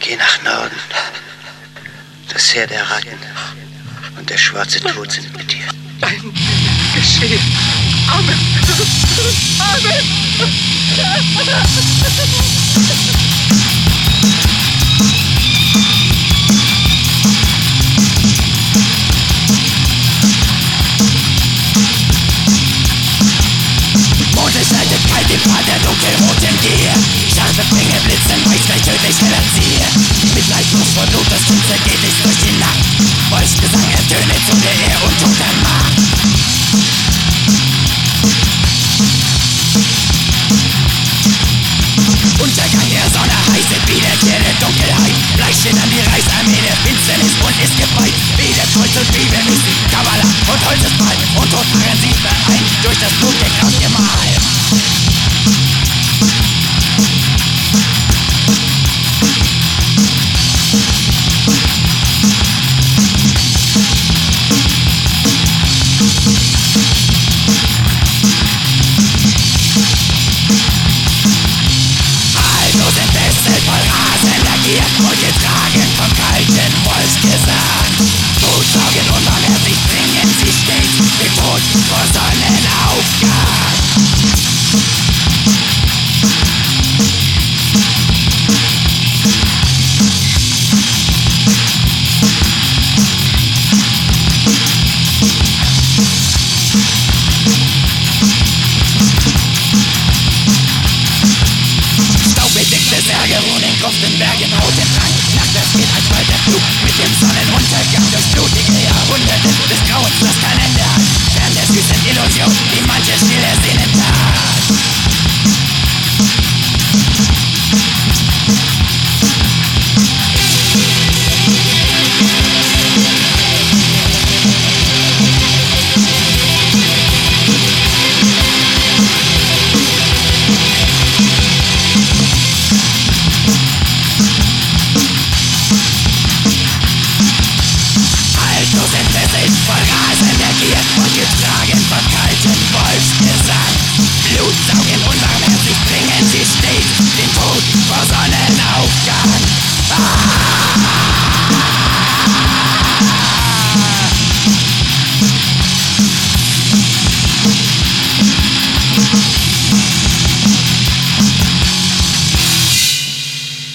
Geh nach Norden. Das Heer der Ratten und der schwarze Tod sind mit dir. Dein geschehen. Amen. Amen. Moses haltet kalt den Pfad der dunkelroten Gier Scharfe Finger blitzen, weiß gleich tödlich schneller ziehe Mit Leidlos vor Blut, das Kind zergeht dich durch die Nacht. Wolfsgesang ertöne zu der Ehr und toter Macht. Untergang der Sonne heiße wiederkehrende Dunkelheit. Bleich an die Reichsarmee der Finsternis und ist gefeit Wieder Kreuz und Bibel, Mystik, Kabbala und Holzesmal Und Todfahren sie vereint durch das Blut der Sind Wessel voll rasender Gier und getragen vom kalten Wolfsgesang. Todsaugen unbarmherzig bringen sie stets den Tod vor Sonnenaufgang. Ruhen in Gruften, Bergen, roten Rang. Nachts geht ein weiter Flug mit dem Sonnenuntergang durch blutige Jahrhunderte des Grauens, das kein Ende hat. Fern der süßen Illusion, die manche still ersehnen tat.